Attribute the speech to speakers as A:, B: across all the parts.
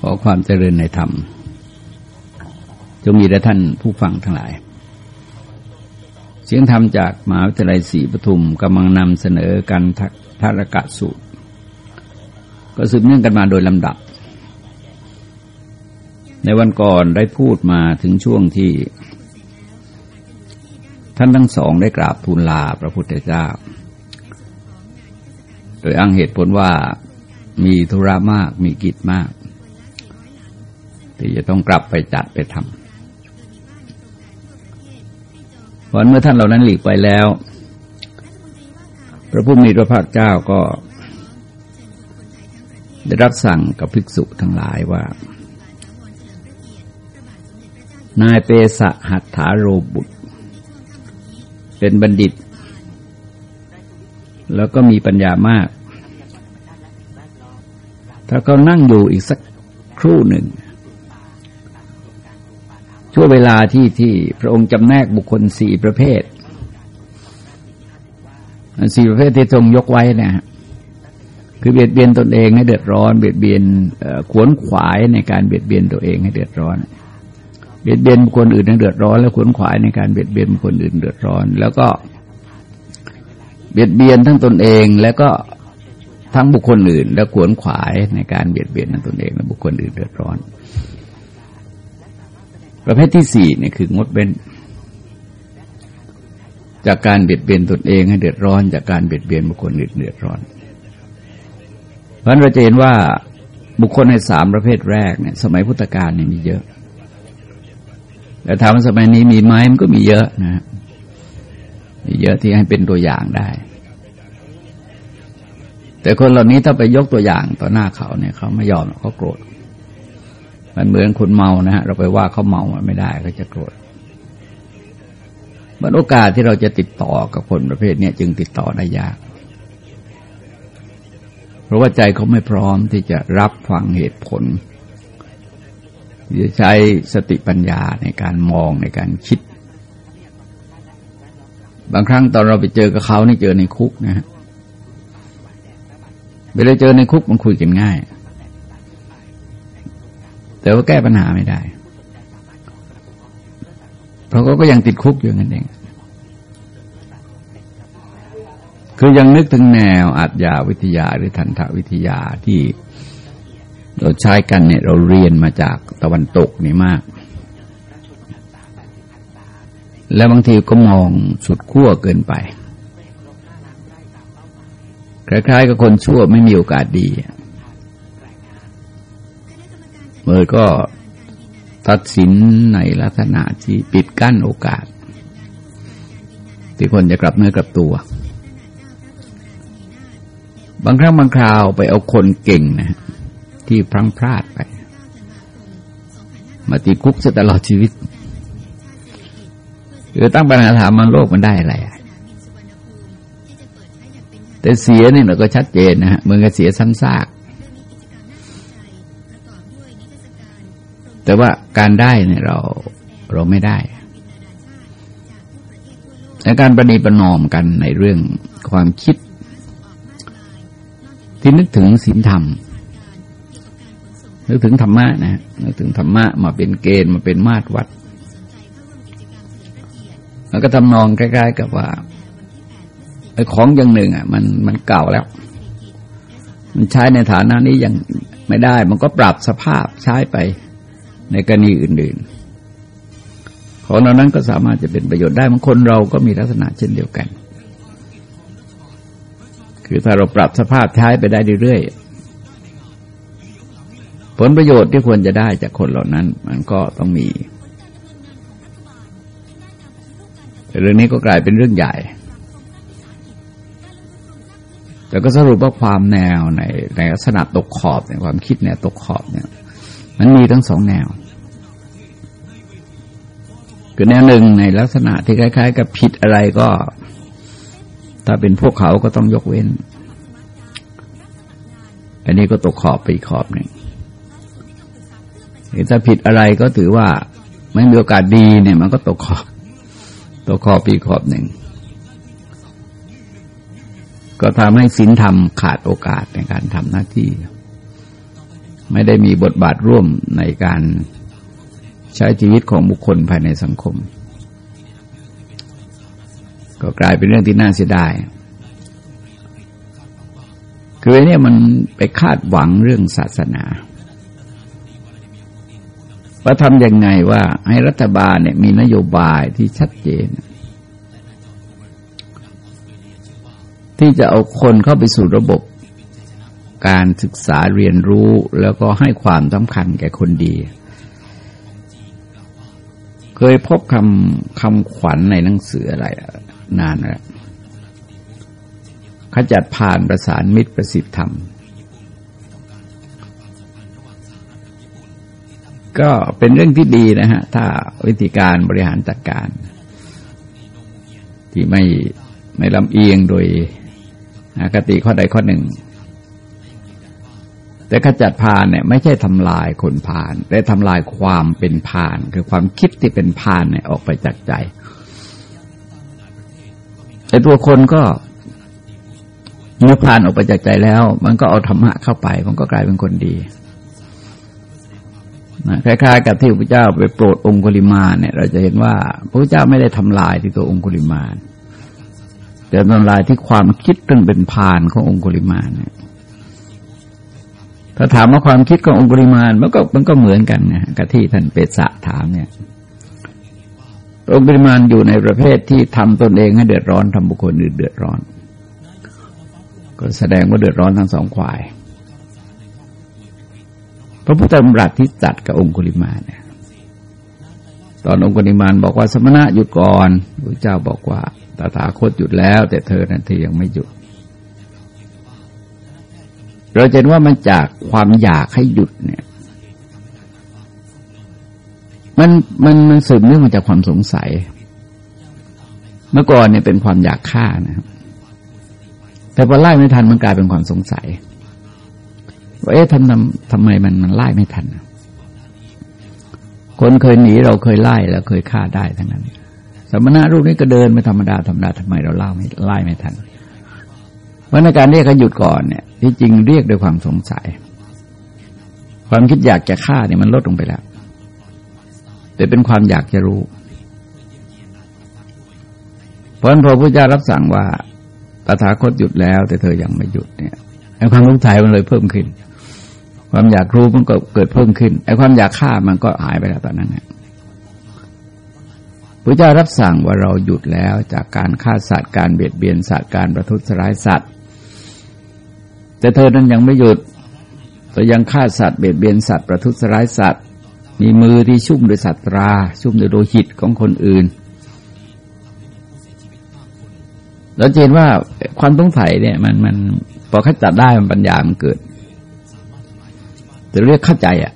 A: ขอความเจริญในธรรม จงมีแด่ท่านผู้ฟังทั้งหลาย เสียงธรรมจากมหาวิทยาลัยศรีปทุมกำลังนำเสนอการทารกะสูตร ก็สืบเนื่องกันมาโดยลำดับ ในวันก่อนได้พูดมาถึงช่วงที่ ท่านทั้งสองได้กราบทูลลาพระพุทธเจ้า โดยอ้างเหตุผลว่ามีธุระมากมีกิจมาก ที่จะต้องกลับไปจัดไปทำเพราะเมื่อท่านเหล่านั้นหลีกไปแล้ว พระผู้มีพระภาคเจ้าก็ ได้รับสั่งกับภิกษุทั้งหลายว่า นายเปสะหัตถาโรบุตร เป็นบัณฑิต แล้วก็มีปัญญามาก ถ้าเขานั่งอยู่อีกสักครู่หนึ่ง ช่วงเวลาที่ที่พระองค์จำแนกบุคคลสี่ประเภทสี่ประเภทที่ทรงยกไว้นะฮะคือเบียดเบียนตนเองให้เดือดร้อน เบียดเบียนขวนขวายในการเบียดเบียนตัวเองให้เดือดร้อน เบียดเบียนบุคคลอื่นให้เดือดร้อน แล้วขวนขวายในการเบียดเบียนบุคคลอื่นเดือดร้อน แล้วก็เบียดเบียนทั้งตนเองแล้วก็ทั้งบุคคลอื่น แล้วขวนขวายในการเบียดเบียนทั้งตนเองและบุคคลอื่นเดือดร้อน ประเภทที่สี่เนี่ยคืองดเว้นจากการเบียดเบียนตนเองให้เดือดร้อน จากการเบียดเบียนบุคคลอื่นเดือดร้อน เพราะเราจะเห็นว่าบุคคลในสามประเภทแรกเนี่ย สมัยพุทธกาลเนี่ยมีเยอะ แต่ถามว่าสมัยนี้มีไหมมันก็มีเยอะนะมีเยอะที่ให้เป็นตัวอย่างได้ แต่คนเหล่านี้ถ้าไปยกตัวอย่างต่อหน้าเขาเนี่ยเขาไม่ยอมเขาโกรธ มันเหมือนคนเมานะฮะเราไปว่าเขาเมาไม่ได้ก็จะโกรธมันโอกาสที่เราจะติดต่อกับคนประเภทนี้จึงติดต่อได้ยาก เพราะว่าใจเขาไม่พร้อมที่จะรับฟังเหตุผลจะใช้สติปัญญาในการมองในการคิด บางครั้งตอนเราไปเจอกับเขานี่เจอในคุกนะฮะเวลาเจอในคุกมันคุยกันง่าย แต่ว่าแก้ปัญหาไม่ได้ เพราะเขาก็ยังติดคุกอยู่นั่นเอง คือยังนึกถึงแนวอัจยาวิทยาหรือทันทวิทยาที่เราใช้กันเนี่ยเราเรียนมาจากตะวันตกนี่มาก แล้วบางทีก็มองสุดขั้วเกินไป คล้ายๆกับคนชั่วไม่มีโอกาสดีเมื่อก็ตัดสินในลักษณะที่ปิดกั้นโอกาส ที่คนจะกลับเนื้อกลับตัว บางครั้งบางคราวไปเอาคนเก่งนะที่พลั้งพลาดไป มาติดคุกจะตลอดชีวิตหรือตั้งปัญหาถามมันโลกมันได้อะไรแต่เสียเนี่ยเราก็ชัดเจนนะฮะมือนกับเสียซ้ำซาก แต่ว่าการได้เนี่ยเราเราไม่ได้และการประนีประนอมกันในเรื่องความคิด ที่นึกถึงศีลธรรม นึกถึงธรรมะนะนึกถึงธรรมะมาเป็นเกณฑ์มาเป็นมาตรวัด แล้วก็ทำนองใกล้ๆกับว่าไอ้ของอย่างหนึ่งอะ มันมันเก่าแล้ว มันใช้ในฐานะนี้ยังไม่ได้ มันก็ปรับสภาพใช้ไป ในกรณีอื่น ๆ ของเรานั้นก็สามารถจะเป็นประโยชน์ได้บางคนเราก็มีลักษณะเช่นเดียวกัน คือถ้าเราปรับสภาพใช้ไปได้เรื่อยๆผลประโยชน์ที่ควรจะได้จากคนเหล่านั้น มันก็ต้องมีเรื่องนี้ก็กลายเป็นเรื่องใหญ่ แต่ก็สรุปว่าความแนวในในลักษณะตกขอบในความคิดเนี่ยตกขอบเนี่ย มันมีทั้งสองแนว คือแนวหนึ่งในลักษณะที่คล้าย ๆ กับผิดอะไรก็ ถ้าเป็นพวกเขาก็ต้องยกเว้น อันนี้ก็ตกขอบไปอีกขอบหนึ่งถ้าผิดอะไรก็ถือว่าไม่มีโอกาสดีเนี่ย มันก็ตกขอบตกขอบปีขอบหนึ่งก็ทำให้ศีลธรรมขาดโอกาสในการทำหน้าที่ ไม่ได้มีบทบาทร่วมในการ ใช้ชีวิตของบุคคลภายในสังคม ก็กลายเป็นเรื่องที่น่าเสียดาย คือเนี่ยมันไปคาดหวังเรื่องศาสนา ว่าทำยังไงว่าให้รัฐบาลเนี่ยมีนโยบายที่ชัดเจน ที่จะเอาคนเข้าไปสู่ระบบการศึกษาเรียนรู้แล้วก็ให้ความสำคัญแก่คนดี เคยพบคำคำขวัญในหนังสืออะไร นานแล้วขจัดผ่านประสานมิตรประสิทธิธรรม ก็เป็นเรื่องที่ดีนะฮะ ถ้าวิธีการบริหารจัดการ ที่ไม่ไม่ลำเอียงโดยอคติข้อใดข้อหนึ่ง แต่ขจัดพานเนี่ยไม่ใช่ทำลายคนพาน แต่ทำลายความเป็นพาน คือความคิดที่เป็นพานเนี่ยออกไปจากใจแต่ตัวคนก็เมื่อพานออกไปจากใจแล้ว มันก็เอาธรรมะเข้าไป มันก็กลายเป็นคนดีนะคล้ายๆ กับที่พระเจ้าไปโปรดองคุลิมาเนี่ย เราจะเห็นว่าพระเจ้าไม่ได้ทำลายที่ตัวองคุลิมาแต่ทำลายที่ความคิดเรื่องเป็นพานขององคุลิมาเนี่ย ถ้าถามว่าความคิดขององค์ปริมาณมันก็มันก็เหมือนกันนะกับที่ท่านเปตสะถามเนี่ยองค์ปริมาณอยู่ในประเภทที่ทำตนเองให้เดือดร้อนทำบุคคลอื่นเดือดร้อน ก็แสดงว่าเดือดร้อนทั้งสองฝ่าย พระพุทธธรรมรัตที่ตัดกับองคุลิมาเนี่ยตอนองคุลิมานบอกว่าสมณะหยุดก่อนพระเจ้าบอกว่าตถาคตหยุดแล้ว แต่เธอนั้นเธอยังไม่หยุด เราจะเห็นว่ามันจากความอยากให้หยุดเนี่ย มันมันมันสืบเนื่องมาจากความสงสัย เมื่อก่อนเนี่ยเป็นความอยากฆ่านะครับ แต่พอไล่ไม่ทันมันกลายเป็นความสงสัยว่าเอ๊ะทำทำทำไมมันมันไล่ไม่ทัน คนเคยหนีเราเคยไล่แล้วเคยฆ่าได้ทั้งนั้นสมณะรูปนี้ก็เดินไม่ธรรมดาธรรมดาทำไมเราเล่าไม่ไล่ไม่ทัน เพราะในการเรียกเขาหยุดก่อนเนี่ยที่จริงเรียกด้วยความสงสัย ความคิดอยากจะฆ่าเนี่ยมันลดลงไปแล้ว แต่เป็นความอยากจะรู้ เพราะนั้นพอพระเจ้ารับสั่งว่าตถาคตหยุดแล้ว แต่เธอยังไม่หยุดเนี่ยไอ้ความสงสัยมันเลยเพิ่มขึ้น ความอยากรู้มันก็เกิดเพิ่มขึ้นไอ้ความอยากฆ่ามันก็หายไปแล้วตอนนั้นเนี่ยพระเจ้ารับสั่งว่าเราหยุดแล้วจากการฆ่าสัตว์การเบียดเบียนสัตว์การประทุษร้ายสัตว์ แต่เธอนั้นยังไม่หยุดเธอยังฆ่าสัตว์เบียดเบียนสัตว์ประทุษร้ายสัตว์ มีมือที่ชุ่มด้วยสัตรา ชุ่มด้วยโลหิตของคนอื่นเราเห็นว่าความต้องสัยเนี่ย มันมันพอขจัดได้มันปัญญามันเกิดแต่เรียกเข้าใจอะ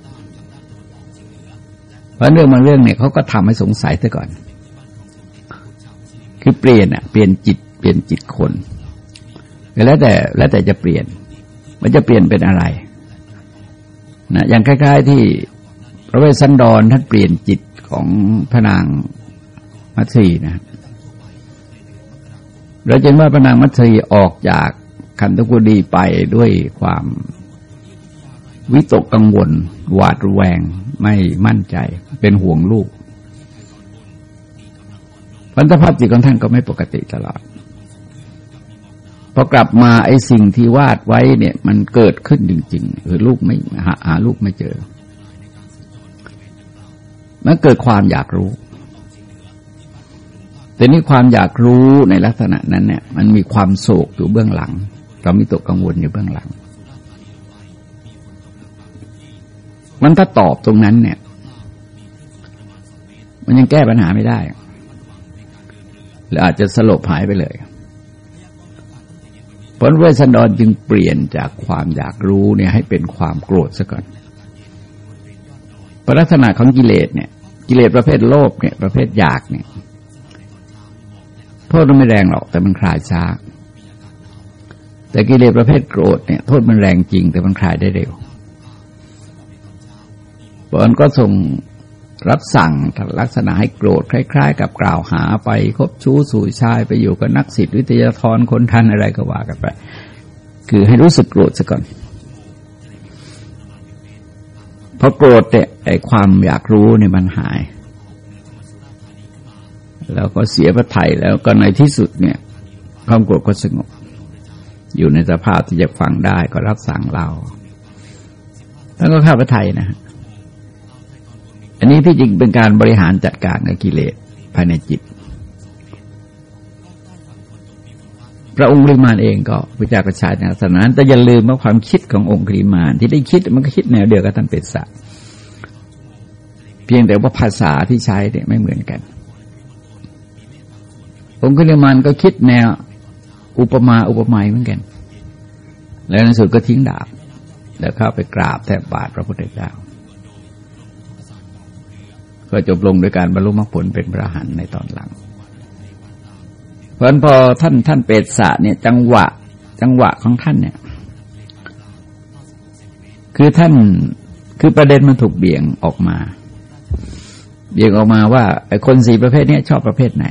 A: เพราะเรื่องบางเรื่องเนี่ยเขาก็ทำให้สงสัยซะก่อน คือเปลี่ยนอะ เปลี่ยนจิต เปลี่ยนจิตคน แล้วแต่แล้วแต่จะเปลี่ยน มันจะเปลี่ยนเป็นอะไรนะอย่างคล้าย ๆ ที่พระเวสสันดรท่านเปลี่ยนจิตของพระนางมัตสีนะเราจะเห็นว่าพระนางมัตสีออกจากคันตกุดีไปด้วยความวิตกกังวล หวาดระแวงไม่มั่นใจ เป็นห่วงลูกพันธภาพจิตของท่านก็ไม่ปกติตลอด พอกลับมาไอ้สิ่งที่วาดไว้เนี่ย มันเกิดขึ้นจริงๆคือลูกไม่หาหาลูกไม่เจอ มันเกิดความอยากรู้ แต่นี่ความอยากรู้ในลักษณะนั้นเนี่ย มันมีความโศกอยู่เบื้องหลัง เรามีตกกังวลอยู่เบื้องหลัง มันถ้าตอบตรงนั้นเนี่ย มันยังแก้ปัญหาไม่ได้หรืออาจจะสลบหายไปเลย ผลเวสันดรจึงเปลี่ยนจากความอยากรู้เนี่ยให้เป็นความโกรธซะก่อนลักษณะของกิเลสเนี่ย กิเลสประเภทโลภเนี่ยประเภทอยากเนี่ยโทษมันไม่แรงหรอกแต่มันคลายช้า แต่กิเลสประเภทโกรธเนี่ยโทษมันแรงจริงแต่มันคลายได้เร็วผลก็ส่ง รับสั่งลักษณะให้โกรธคล้าย ๆ กับกล่าวหาไปคบชู้สู่ชายไปอยู่กับนักศิษย์วิทยาธรคนทันอะไรก็ว่ากันไป คือให้รู้สึกโกรธซะก่อนพอโกรธเนี่ยไอ้ความอยากรู้เนี่ยมันหาย แล้วก็เสียพระไถ่แล้วก็ในที่สุดเนี่ยความโกรธก็สงบ อยู่ในสภาพที่จะฟังได้ก็รับสั่งเราแล้วก็ข้าพระไทยนะ นนี้ที่จริงเป็นการบริหารจัดการกับกิเลสภายในจิต พระองค์ริมานเองก็พระเจ้ากระชาในศาสนาแต่อย่าลืมว่าความคิดขององค์ริมาน ที่ได้คิดมันก็คิดแนวเดียวกับท่านเป็ดสะเพียงแต่ว่าภาษาที่ใช้เนี่ยไม่เหมือนกัน องค์ริมานก็คิดแนวอุปมาอุปไมยเหมือนกัน แล้วในสุดก็ทิ้งดาบ แล้วเข้าไปกราบแทบบาทพระพุทธเจ้า ก็จบลงด้วยการบรรลุมรรคผลเป็นพระหันในตอนหลัง เพราะนั้นพอท่านท่านเปตสะเนี่ยจังหวะจังหวะของท่านเนี่ย คือท่านคือประเด็นมันถูกเบี่ยงออกมา เบี่ยงออกมาว่าไอ้คนสี่ประเภทนี้ชอบประเภทไหน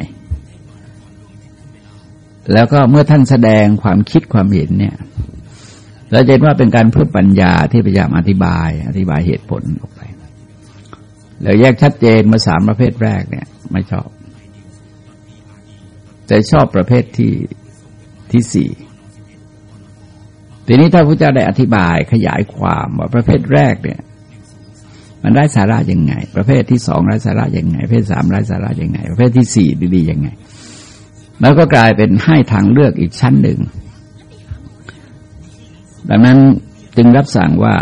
A: แล้วก็เมื่อท่านแสดงความคิดความเห็นเนี่ยเราเห็นว่าเป็นการเพิ่มปัญญาที่พยายามอธิบาย อธิบายเหตุผลออก แล้วแยกชัดเจนมาสามประเภทแรกเนี่ยไม่ชอบ แต่ชอบประเภทที่ที่สี่ทีนี้ถ้าพระเจ้าได้อธิบายขยายความว่าประเภทแรกเนี่ย มันได้สาระยังไง ประเภทที่สองได้สาระยังไง ประเภทสามได้สาระยังไง ประเภทที่สี่ดีๆยังไง แล้วก็กลายเป็นให้ทางเลือกอีกชั้นหนึ่ง ดังนั้นจึงรับสั่งว่า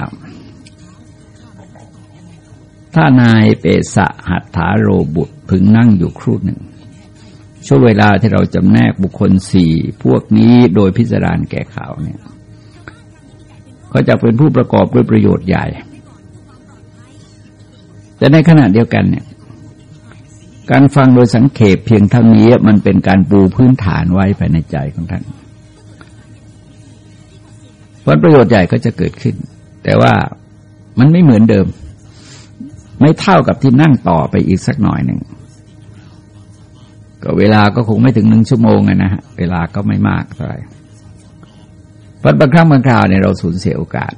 A: ถ้านายเปสะหัตถาโรบุตรพึงนั่งอยู่ครู่หนึ่ง ช่วงเวลาที่เราจำแนกบุคคลสี่พวกนี้โดยพิจารณาแก่ข่าวเนี่ย ก็จะเป็นผู้ประกอบด้วยประโยชน์ใหญ่ แต่ในขณะเดียวกันเนี่ย การฟังโดยสังเขปเพียงเท่านี้มันเป็นการปูพื้นฐานไว้ภายในใจของท่านผลประโยชน์ใหญ่ก็จะเกิดขึ้น แต่ว่ามันไม่เหมือนเดิม ไม่เท่ากับที่นั่งต่อไปอีกสักหน่อยหนึ่งก็เวลาก็คงไม่ถึงหนึ่งชั่วโมงนะฮะเวลาก็ไม่มากเท่าไหร่เพราะบางครั้งบางคราวเนี่ยเราสูญเสียโอกาส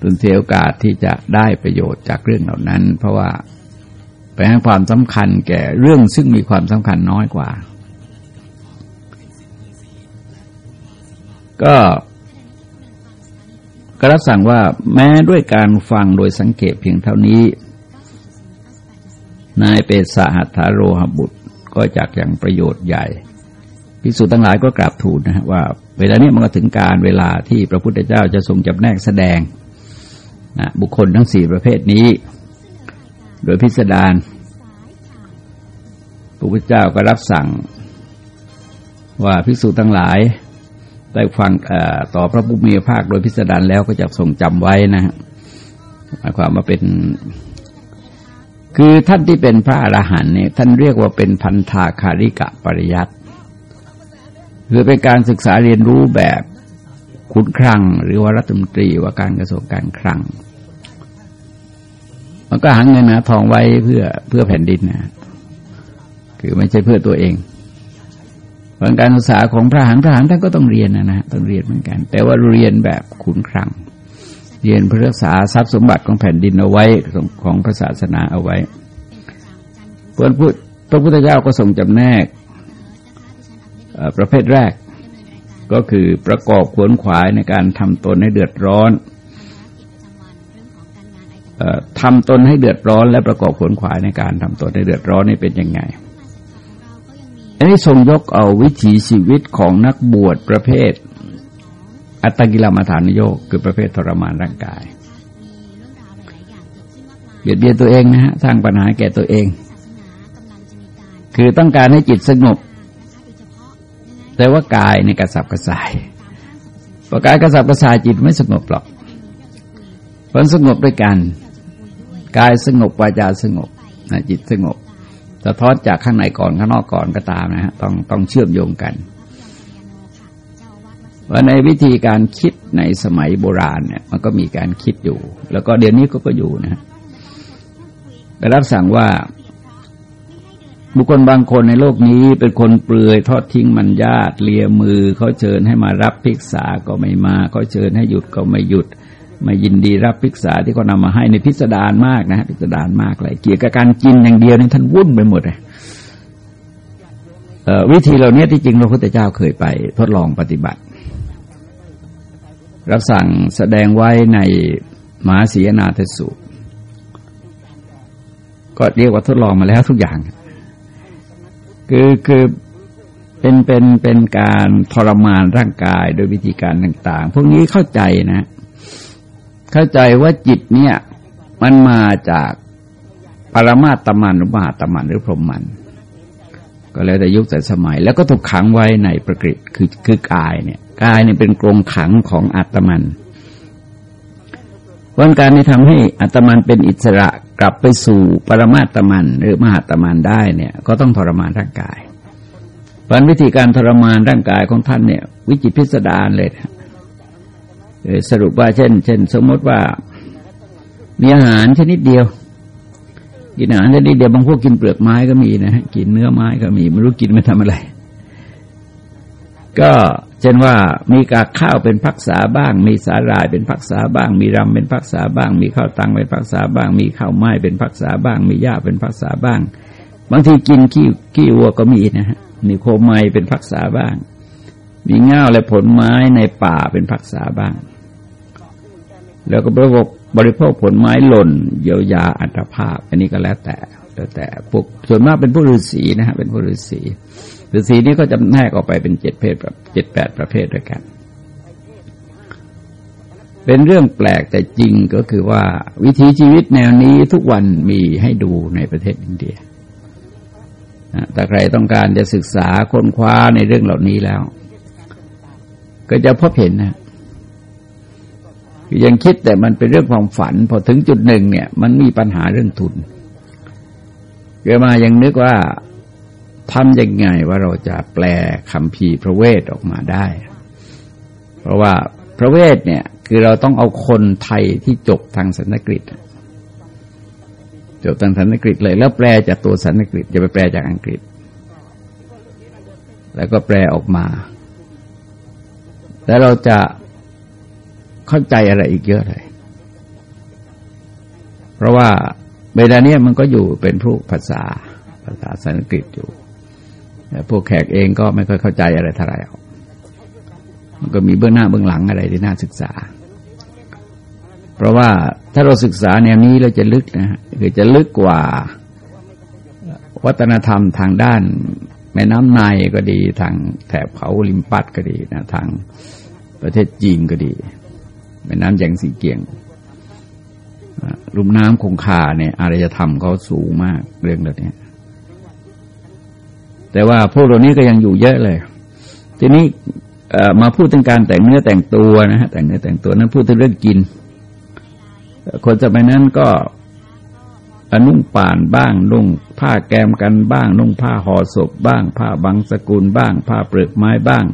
A: สูญเสียโอกาสที่จะได้ประโยชน์จากเรื่องเหล่านั้น เพราะว่าไปให้ความสำคัญแก่เรื่องซึ่งมีความสำคัญน้อยกว่า ก็ ก็รับสั่งว่าแม้ด้วยการฟังโดยสังเกตเพียงเท่านี้ นายเปตสหัตถาโรหบุตรก็จากอย่างประโยชน์ใหญ่พิสุทั้งหลายก็กราบทูลนะว่า เวลานี้มันก็ถึงการเวลาที่พระพุทธเจ้าจะทรงจำแนกแสดงนะบุคคลทั้งสี่ประเภทนี้ โดยพิสดารพระพุทธเจ้าก็รับสั่งว่าภิกษุทั้งหลาย ได้ฟังต่อพระบุมีภาคโดยพิสดารแล้วก็จะทรงจำไว้นะฮะหมายความว่าเป็น คือท่านที่เป็นพระอรหันต์เนี่ยท่านเรียกว่าเป็นพันธาคาริกะปริยัติคือเป็นการศึกษาเรียนรู้แบบขุนครัง หรือว่ารัฐมนตรีว่าการกระทรวงการคลังมันก็หาเงินนะทองไว้เพื่อเพื่อแผ่นดินนะคือไม่ใช่เพื่อตัวเอง ผลการศึกษาของพระหันพระหันท่านก็ต้องเรียนนะนะต้องเรียนเหมือนกัน แต่ว่าเรียนแบบขุนคลัง เรียนเพื่อรักษาทรัพย์สมบัติของแผ่นดินเอาไว้ของพระศาสนาเอาไว้พระพุทธพระพุทธเจ้าก็ทรงจำแนกประเภทแรก ก็คือประกอบขวนขวายในการทำตนให้เดือดร้อนทำตนให้เดือดร้อน และประกอบขวนขวายในการทำตนให้เดือดร้อนนี่เป็นยังไง อันนี้ทรงยกเอาวิถีชีวิตของนักบวชประเภท อัตกิลมัฐานโยกคือประเภททรมานร่างกาย เบียดเบียนตัวเองนะฮะสร้างปัญหาแก่ตัวเอง คือต้องการให้จิตสงบแต่ว่ากายในกระสับกระส่ายพอกายกระสับกระส่ายจิตไม่สงบหรอกผลสงบด้วยกัน กายสงบวาจาสงบจิตสงบ สะท้อนจากข้างในก่อนข้างนอกก่อนก็ตามนะฮะต้องต้องเชื่อมโยงกันว่าในวิธีการคิดในสมัยโบราณเนี่ยมันก็มีการคิดอยู่ แล้วก็เดี๋ยวนี้ก็ก็อยู่นะได้รับสั่งว่า บุคคลบางคนในโลกนี้เป็นคนเปลือยทอดทิ้งมันญาติเลียมือเขาเชิญให้มารับพิกษาก็ไม่มาเขาเชิญให้หยุดก็ไม่หยุด ไม่ยินดีรับพิกษาที่เขานำมาให้ในพิสดารมากนะพิสดารมากเลยเกี่ยวกับการกินอย่างเดียวนี่ท่านวุ่นไปหมดเลยวิธีเหล่านี้ที่จริงพระพุทธเจ้าเคยไปทดลองปฏิบัติ รับสั่งแสดงไว้ในมหาศีนาทสูตรก็เรียกว่าทดลองมาแล้วทุกอย่าง คือคือเป็นเป็นเป็นการทรมานร่างกายโดยวิธีการต่าง ๆ พวกนี้เข้าใจนะ เข้าใจว่าจิตเนี่ย มันมาจากปรมาตมันหรือมหาตมันหรือพรหมมัน ก็แล้วแต่ยุคแต่สมัย แล้วก็ถูกขังไว้ในประกฤตคือคือกายเนี่ยกายเนี่ยเป็นกรงขังของอัตมันวันการที่ทำให้อัตมันเป็นอิสระกลับไปสู่ปรมาตมัน หรือมหาตมันได้เนี่ย ก็ต้องทรมานร่างกายเพราะวิธีการทรมานร่างกายของท่านเนี่ย วิจิตพิสดารเลย สรุปว่าเช่น เช่น สมมติว่า มีอาหารชนิดเดียว กินอาหารชนิดเดียวบางพวกกินเปลือกไม้ก็มีนะฮะกินเนื้อไม้ก็มีไม่รู้กินมาทำอะไร ก็เช่นว่ามีกากข้าวเป็นพักษาบ้าง มีสาหร่ายเป็นพักษาบ้าง มีรำเป็นพักษาบ้าง มีข้าวตังเป็นพักษาบ้าง มีข้าวไม้เป็นพักษาบ้าง มีหญ้าเป็นพักษาบ้าง บางทีกินขี้ขี้วัวก็มีนะฮะมีโคไมเป็นพักษาบ้าง มีเง่าและผลไม้ในป่าเป็นพักษาบ้าง แล้วก็บริโภคบริโภคผลไม้หล่น เยียวยาอัตภาพ อันนี้ก็แล้วแต่แล้วแต่พวกส่วนมากเป็นผู้ฤาษีนะฮะเป็นผู้ฤาษีฤาษีนี้ก็จะแนกออกไปเป็นเจ็ดเพศแบบเจ็ดแปดประเภทด้วยกัน เป็นเรื่องแปลกแต่จริงก็คือว่าวิถีชีวิตแนวนี้ทุกวันมีให้ดูในประเทศอินเดียถ้าใครต้องการจะศึกษาค้นคว้าในเรื่องเหล่านี้แล้ว ก็จะพบเห็นนะ ยังคิดแต่มันเป็นเรื่องความฝัน พอถึงจุดหนึ่งเนี่ย มันมีปัญหาเรื่องทุนเกิดมายังนึกว่าทำยังไงว่าเราจะแปลคำพีพระเวทออกมาได้ เพราะว่าพระเวทเนี่ย คือเราต้องเอาคนไทยที่จบทางสันสกฤตจบทางสันสกฤตเลย แล้วแปลจากตัวสันสกฤตจะไปแปลจากอังกฤษ แล้วก็แปลออกมา แล้วเราจะ เข้าใจอะไรอีกเยอะเลย เพราะว่าเวลาเนี้ยมันก็อยู่เป็นผู้ภาษาภาษาสันสกฤตอยู่แต่พวกแขกเองก็ไม่ค่อยเข้าใจอะไรเท่าไหร่มันก็มีเบื้องหน้าเบื้องหลังอะไรที่น่าศึกษา เพราะว่าถ้าเราศึกษาแนวนี้เราจะลึกนะคือจะลึกกว่าวัฒนธรรมทางด้านแม่น้ำในก็ดี ทางแถบเขาลิมปัดก็ดีนะทางประเทศจีนก็ดี แม่น้ำแยงสีเกียงลุ่มน้ำคงคาเนี่ยอารยธรรมเขาสูงมากเรื่องแบบนี้แต่ว่าพวกเรานี้ก็ยังอยู่เยอะเลย ทีนี้มาพูดถึงการแต่งเนื้อแต่งตัวนะฮะแต่งเนื้อแต่งตัวนั้นพูดถึงเรื่องกิน คนสมัยนั้นก็นุ่งป่านบ้าง นุ่งผ้าแกมกันบ้าง นุ่งผ้าห่อศพบ้าง ผ้าบางสกุลบ้าง ผ้าเปลือกไม้บ้าง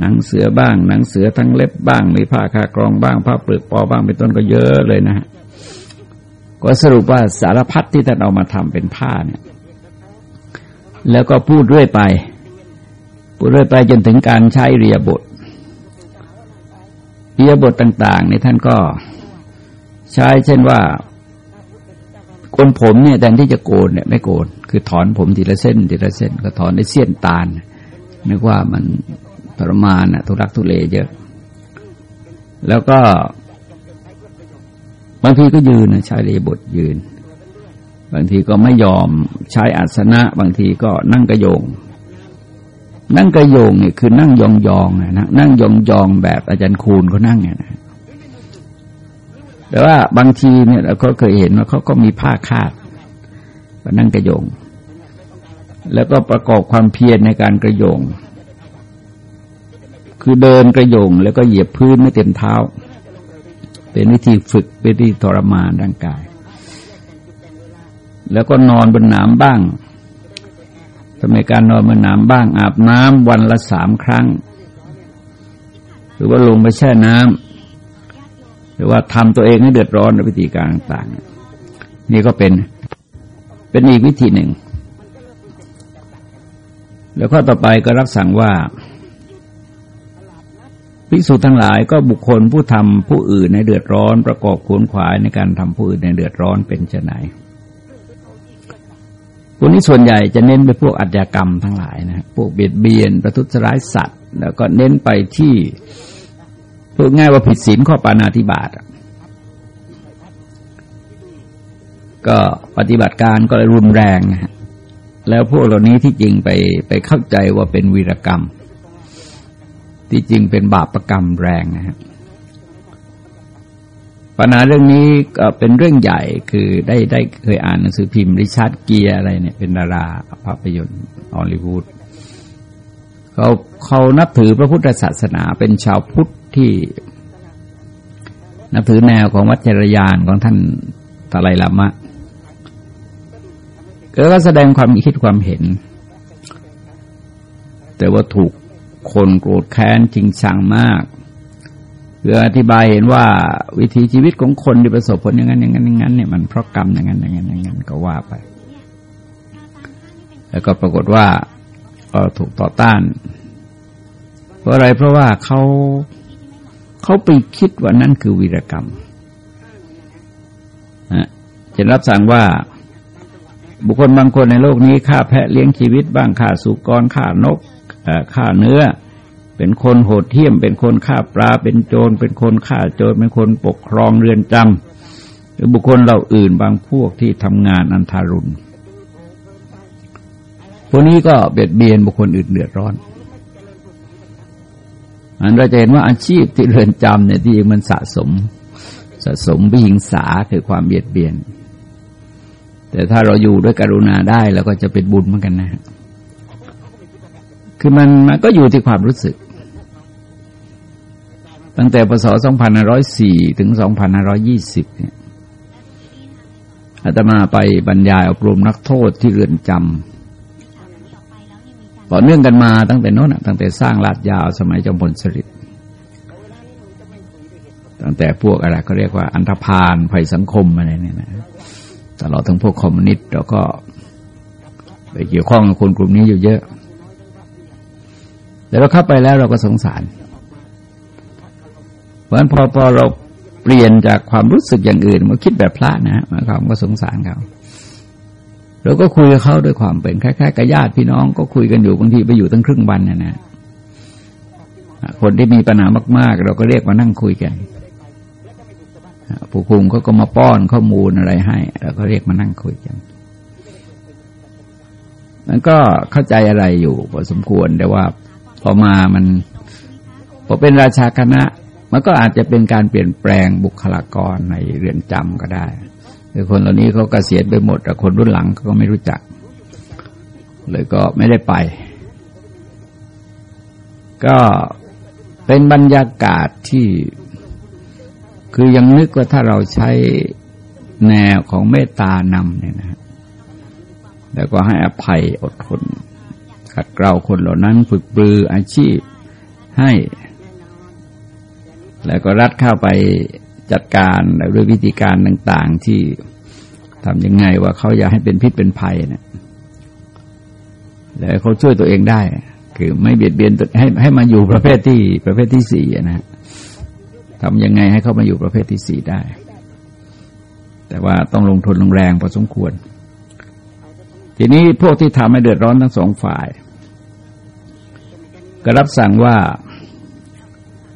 A: หนังเสือบ้าง หนังเสือทั้งเล็บบ้าง มีผ้าคากรองบ้าง ผ้าเปลือกปอบ้างเป็นต้นก็เยอะเลยนะฮะก็สรุปว่าสารพัดที่ท่านเอามาทำเป็นผ้าเนี่ย แล้วก็พูดเรื่อยไป พูดเรื่อยไปจนถึงการใช้เรียบทเรียบทต่างๆในท่านก็ใช้เช่นว่าโกนผมเนี่ยแทนที่จะโกนเนี่ยไม่โกน คือถอนผมทีละเส้นทีละเส้น ก็ถอนได้เสี้ยนตาลนึกว่ามัน ปรมานะทุรักทุเลเยอะ แล้วก็ บางทีก็ยืนนะใช้เรียบทยืน บางทีก็ไม่ยอมใช้อาสนะ บางทีก็นั่งกระโยง นั่งกระโยงเนี่ยคือนั่งยองยองนะนั่งยองยองแบบอาจารย์คูณเขานั่งเนี่ยนะแต่ว่าบางทีเนี่ยเราก็เคยเห็นว่าเขาก็มีผ้าคาดก็นั่งกระโยง แล้วก็ประกอบความเพียรในการกระโยง คือเดินกระโยงแล้วก็เหยียบพื้นไม่เต็มเท้า เป็นวิธีฝึกเป็นวิธีทรมานร่างกาย แล้วก็นอนบนหนามบ้างทำไมการนอนบนหนามบ้าง อาบน้ำวันละสามครั้ง หรือว่าลงไปแช่น้ำหรือว่าทำตัวเองให้เดือดร้อนในวิธีการต่างๆ นี่ก็เป็นเป็นอีกวิธีหนึ่ง แล้วข้อต่อไปก็รับสั่งว่า ภิกษุทั้งหลายก็บุคคลผู้ทำผู้อื่นในเดือดร้อนประกอบขวนขวายในการทำผู้อื่นในเดือดร้อนเป็นไฉนพวกนี้ส่วนใหญ่จะเน้นไปพวกอัจฉกรรมทั้งหลายนะพวกเบียดเบียน ประทุษร้ายสัตว์ แล้วก็เน้นไปที่พูดง่ายว่าผิดศีลข้อปานาธิบาตก็ปฏิบัติการก็รุนแรงนะฮะแล้วพวกเหล่านี้ที่จริงไปไปเข้าใจว่าเป็นวีรกรรม ที่จริงเป็นบาปรกรรมแรงนะฮะปัญหาเรื่องนี้ก็เป็นเรื่องใหญ่คือได้ได้เคยอ่านหนังสือพิมพ์ริชาร์ดเกียอะไรเนี่ย เป็นดาราภาพยนตร์ฮอลลีวูดเขาเขานับถือพระพุทธศาสนาเป็นชาวพุทธที่ นับถือแนวของวัจรยานของท่านตะไลลามะก็แสดงความคิดความเห็น แต่ว่าถูก คนโกรธแค้นจริงชังมากเพื่ออธิบายเห็นว่าวิถีชีวิตของคนที่ประสบผลอย่างนั้นอย่างนั้นอย่างนั้นเนี่ยมันเพราะกรรมอย่างนั้นอย่างนั้นอย่างนั้นก็ว่าไป แล้วก็ปรากฏว่าก็ถูกต่อต้าน เพราะอะไรเพราะว่าเขาเขาไปคิดว่านั่นคือวีรกรรมนะจะรับสั่งว่าบุคคลบางคนในโลกนี้ฆ่าแพะเลี้ยงชีวิตบ้างฆ่าสุกรฆ่านก ฆ่าเนื้อ เป็นคนโหดเหี้ยม เป็นคนฆ่าปลา เป็นโจร เป็นคนฆ่าโจร เป็นคนปกครองเรือนจำหรือบุคคลเราอื่นบางพวกที่ทำงานอันทารุณ พวกนี้ก็เบียดเบียนบุคคลอื่นเดือดร้อน อันเราจะเห็นว่าอาชีพที่เรือนจำเนี่ยที่มันสะสม สะสมวิหิงสาคือความเบียดเบียนแต่ถ้าเราอยู่ด้วยกรุณาได้เราก็จะเป็นบุญเหมือนกันนะ คือมันมันก็อยู่ที่ความรู้สึก ตั้งแต่พศ2504 ถึง 2520 เนี่ยอาตมาไปบรรยายอบรมนักโทษที่เรือนจำต่อเนื่องกันมาตั้งแต่น้นตั้งแต่สร้างลาดยาวสมัยจอมพลสฤษดิ์ตั้งแต่พวกอะไรเขาเรียกว่าอันธพาลภัยสังคมอะไรเนี่ยนะตลอดทั้งพวกคอมมิวนิสต์เราก็ไปเกี่ยวข้องกับคนกลุ่มนี้อยู่เยอะ แต่เราเข้าไปแล้วเราก็สงสาร เพราะฉะนั้นพอพอเราเปลี่ยนจากความรู้สึกอย่างอื่นมาคิดแบบพระนะมาความก็สงสารเขาเราก็คุยกับเขาด้วยความเป็นคล้ายๆกับญาติพี่น้องก็คุยกันอยู่บางทีไปอยู่ตั้งครึ่งวันนะนะคนที่มีปัญหามาก ๆ เราก็เรียกมานั่งคุยกันผู้คุมเขาก็มาป้อนข้อมูลอะไรให้แล้วก็เรียกมานั่งคุยกันมันก็เข้าใจอะไรอยู่พอสมควรแต่ว่า พอมามันพอเป็นราชาคณะ มันก็อาจจะเป็นการเปลี่ยนแปลงบุคลากรในเรือนจำก็ได้คือคนเหล่านี้เขากเกษียณไปหมดแต่คนรุ่นหลังก็ไม่รู้จัก เลยก็ไม่ได้ไป ก็เป็นบรรยากาศที่คือยังนึกว่าถ้าเราใช้แนวของเมตตานำเนี่ยนะแล้วก็ให้อภัยอดทน ขัดเกลาคนเหล่านั้นฝึกปรืออาชีพให้ แล้วก็รัดเข้าไปจัดการด้วยวิธีการต่างๆที่ทำยังไงว่าเขาอยากให้เป็นพิษเป็นภัยเนะี่ยแล้วเขาช่วยตัวเองได้ คือไม่เบียดเบียนให้ให้มาอยู่ประเภทที่ประเภทที่สี่นะทำยังไงให้เขามาอยู่ประเภทที่สี่ได้ แต่ว่าต้องลงทุนลงแรงพอสมควร ทีนี้พวกที่ทำให้เดือดร้อนทั้งสองฝ่าย ก็รับสั่งว่า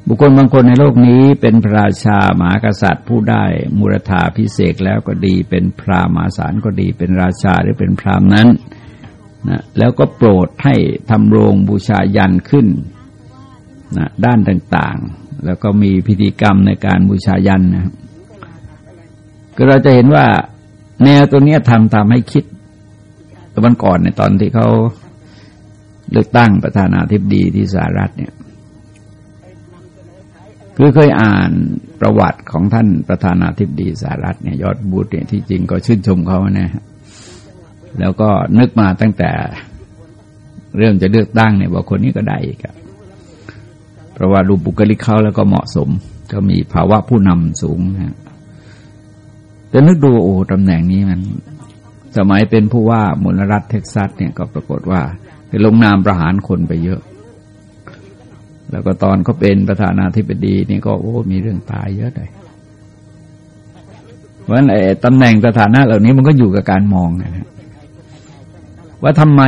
A: บุคคลบางคนในโลกนี้เป็นพระราชาหมากษัตริย์ผู้ได้มูรธาพิเศษแล้วก็ดีเป็นพราหมาสารก็ดีเป็นราชาหรือเป็นพราหมณ์นั้นนะแล้วก็โปรดให้ทำโรงบูชายันขึ้นนะด้านต่างๆ แล้วก็มีพิธีกรรมในการบูชายันนะก็เราจะเห็นว่าแนวตัวนี้ทำทำให้คิดตะวันก่อนในตอนที่เขา เลือกตั้งประธานาธิบดีที่สหรัฐเนี่ย คือเคยอ่านประวัติของท่านประธานาธิบดีสหรัฐเนี่ยยอดบูตเนี่ยที่จริงก็ชื่นชมเขานะแล้วก็นึกมาตั้งแต่เริ่มจะเลือกตั้งเนี่ยว่าคนนี้ก็ได้อีกราะว่าดูบุคลิกเขาแล้วก็เหมาะสม ก็มีภาวะผู้นำสูงนะแต่นึกดูโอ้ตำแหน่งนี้มัน สมัยเป็นผู้ว่ามลรัฐเท็กซัสเนี่ยก็ปรากฏว่า ลงนามประหารคนไปเยอะ แล้วก็ตอนเขาเป็นประธานาธิบดีนี่ก็โอ้มีเรื่องตายเยอะเลยเพราะฉะนั้นตำแหน่งสถานะเหล่านี้มันก็อยู่กับการมองนะว่าทำไม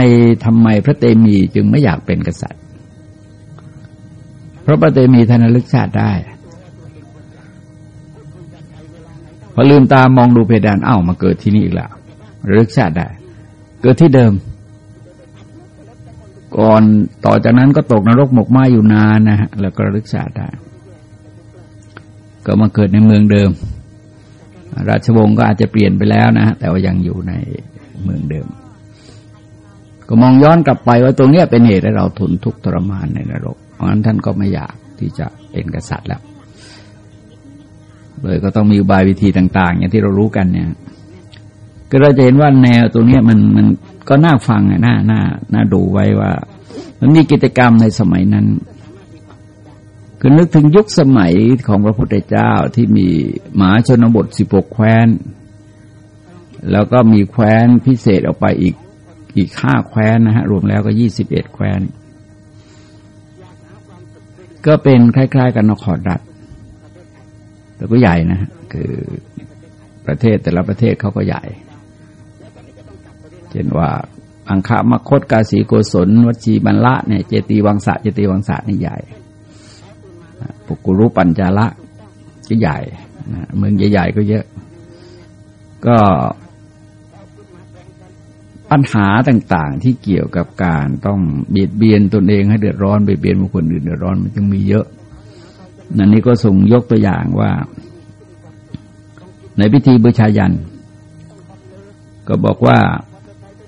A: ทำไมพระเตมีจึงไม่อยากเป็นกษัตริย์ เพราะพระเตมีทนลึกชาติได้ พอลืมตามองดูเพดานเอ้ามาเกิดที่นี่อีกแล้วระลึกชาติได้ เกิดที่เดิม ก่อนต่อจากนั้นก็ตกนรกหมกไหมอยู่นานนะฮะแล้วก็รึกชาได้ก็มาเกิดในเมืองเดิม ราชวงศ์ก็อาจจะเปลี่ยนไปแล้วนะฮะแต่ว่ายังอยู่ในเมืองเดิม ก็มองย้อนกลับไปว่าตรงนี้เป็นเหตุให้เราทนทุกข์ทรมานในนรกเพราะฉะนั้นท่านก็ไม่อยากที่จะเป็นกษัตริย์แล้วเลยก็ต้องมีอุบายวิธีต่าง ๆ อย่างที่เรารู้กันเนี่ยก็เราจะเห็นว่าแนวตรงนี้มันมัน ก็น่าฟังน่าน่าน่าดูไว้ว่า มันมีกิจกรรมในสมัยนั้น คือนึกถึงยุคสมัยของพระพุทธเจ้าที่มีหมาชนบทสิบกแคว้น แล้วก็มีแคว้นพิเศษออกไปอีกอีกห้าแคว้นนะฮะรวมแล้วก็ยี่สิบเอ็ดแคว้น ก็เป็นคล้าย ๆ กันนครรัฐแต่ก็ใหญ่นะคือประเทศแต่ละประเทศเขาก็ใหญ่ เช่นว่าอังคามคตกาสีโกศลวัชีบรรละเนี่ยเจตีวังสะเจตีวังสะนี่ใหญ่ปุกุรุปัญจาละก็ใหญ่เมืองใหญ่ๆก็เยอะ ก็ปัญหาต่างๆที่เกี่ยวกับการต้องเบียดเบียนตนเองให้เดือดร้อนเบียดเบียนบุคคลอื่นเดือดร้อนมันจึงมีเยอะนั่นนี่ก็ส่งยกตัวอย่างว่า ในพิธีบูชายัน ก็บอกว่า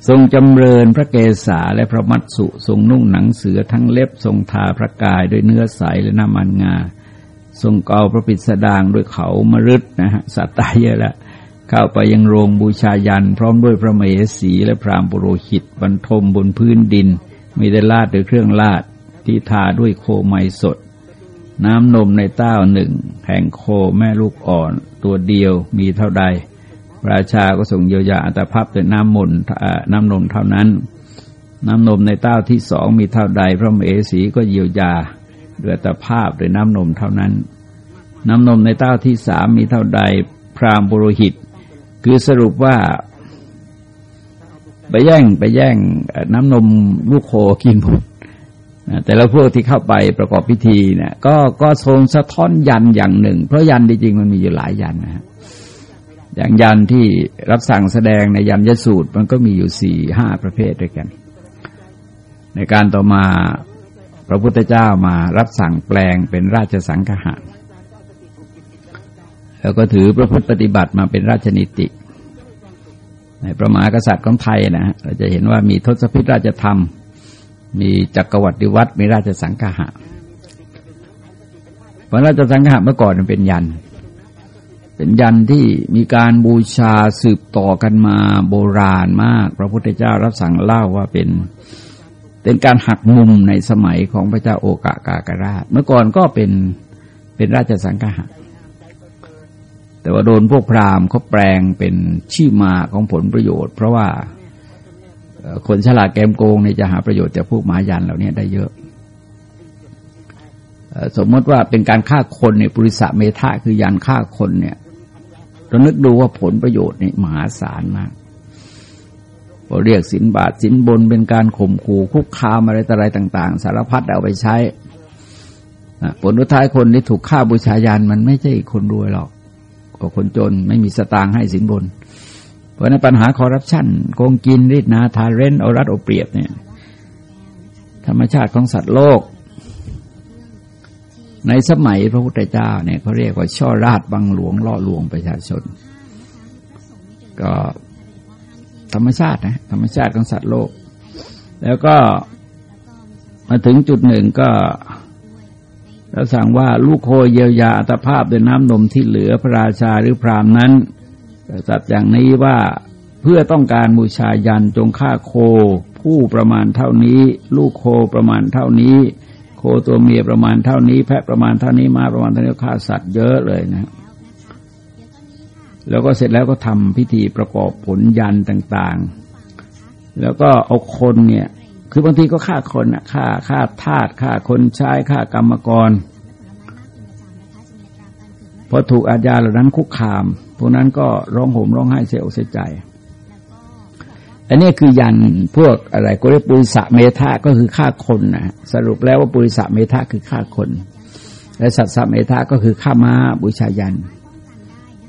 A: ทรงจำเริญพระเกศาและพระมัตสุทรงนุ่งหนังเสือทั้งเล็บทรงทาพระกายด้วยเนื้อใสและน้ำมันงา ทรงเกาพระปิดสดางด้วยเขามรึดนะฮะสัตตายเยอะละเข้าไปยังโรงบูชายัน พร้อมด้วยพระเมสีและพรามปุโรหิตบรรทมบนพื้นดิน มีได้ลาดด้วยเครื่องลาดที่ทาด้วยโคไมสด น้ำนมในเต้าหนึ่งแห่งโคแม่ลูกอ่อน ตัวเดียวมีเท่าใด ราชาก็ส่งเยียวยาอัตภาพด้วยน้ำมนน้ำนมเท่านั้น น้ำนมในเต้าที่สองมีเท่าใด พระเมสีก็เยียวยาด้วยอัตภาพด้วยน้ำนมเท่านั้น น้ำนมในเต้าที่สามมีเท่าใด พรามบุโรหิต คือสรุปว่า ไปแย่งไปแย่งน้ำนมลูกโคกินหมดแต่แล้วพวกที่เข้าไปประกอบพิธีเนี่ยก็ก็ทรงสะท้อนยันอย่างหนึ่ง เพราะยันจริงๆมันมีอยู่หลายยันนะครับ อย่างยันที่รับสั่งแสดงในยันยสูตร มันก็มีอยู่สี่ห้าประเภทด้วยกัน ในการต่อมาพระพุทธเจ้ามารับสั่งแปลงเป็นราชสังฆะแล้วก็ถือพระพุทธปฏิบัติมาเป็นราชนิติ ในประมากษัตริย์ของไทยนะเราจะเห็นว่ามีทศพิธราชธรรม มีจักรวรรดิวัตรมีราชสังฆะเพราะราชสังฆะเมื่อก่อนมันเป็นยันเเป็นยันที่มีการบูชาสืบต่อกันมาโบราณมาก พระพุทธเจ้ารับสั่งเล่าว่าเป็นเป็นการหักมุมในสมัยของพระเจ้าโอกากากราช เมื่อก่อนก็เป็นเป็นราชสังฆะแต่ว่าโดนพวกพราหมณ์เขาแปลงเป็นชื่อมาของผลประโยชน์ เพราะว่าคนฉลาดแกมโกงเนี่ยจะหาประโยชน์จากพวกหมายันเหล่านี้ได้เยอะ สมมติว่าเป็นการฆ่าคนเนี่ยปุริสะเมธะคือยันฆ่าคนเนี่ย เรานึกดูว่าผลประโยชน์นี่มหาศาลมากเราเรียกสินบาทสินบนเป็นการข่มขู่คุกคามอะไรต่ออะไรต่าง ๆ สารพัดเอาไปใช้ผลท้ายคนที่ถูกฆ่าบูชายันมันไม่ใช่คนรวยหรอกก็คนจนไม่มีสตางค์ให้สินบน เพราะนั้นปัญหาคอร์รัปชันโกงกินรีดนาทาเรนเอารัดเอาเปรียบเนี่ย ธรรมชาติของสัตว์โลก ในสมัยพระพุทธเจ้าเนี่ยเขาเรียกว่าช่อราดบังหลวงล่อลวงประชาชน ก็ธรรมชาตินะธรรมชาติของสัตว์โลก แล้วก็มาถึงจุดหนึ่งก็เราสั่งว่าลูกโคเยียวยาอัตภาพด้วยน้ำนมที่เหลือพระราชาหรือพรามนั้นสัตว์อย่างนี้ว่าเพื่อต้องการบูชายันจงฆ่าโคผู้ประมาณเท่านี้ ลูกโคประมาณเท่านี้ ตัวเมียประมาณเท่านี้ แพะประมาณเท่านี้มาประมาณเท่านี้ฆ่าสัตว์เยอะเลยนะแล้วก็เสร็จแล้วก็ทำพิธีประกอบผลยันต่างๆ แล้วก็เอาคนเนี่ย คือบางทีก็ฆ่าคนอะฆ่าฆ่าทาสฆ่าคนใช้ฆ่ากรรมกรพอถูกอาญาเหล่านั้นคุกคาม พวกนั้นก็ร้องโหมร้องไห้เสียอกเสียใจ อันนี้คือยันพวกอะไรก็เรียกปุริสะเมธาก็คือฆ่าคนนะสรุปแล้วว่าปุริสะเมธาคือฆ่าคน และสัตสะเมธาก็คือฆ่าม้าบูชายัน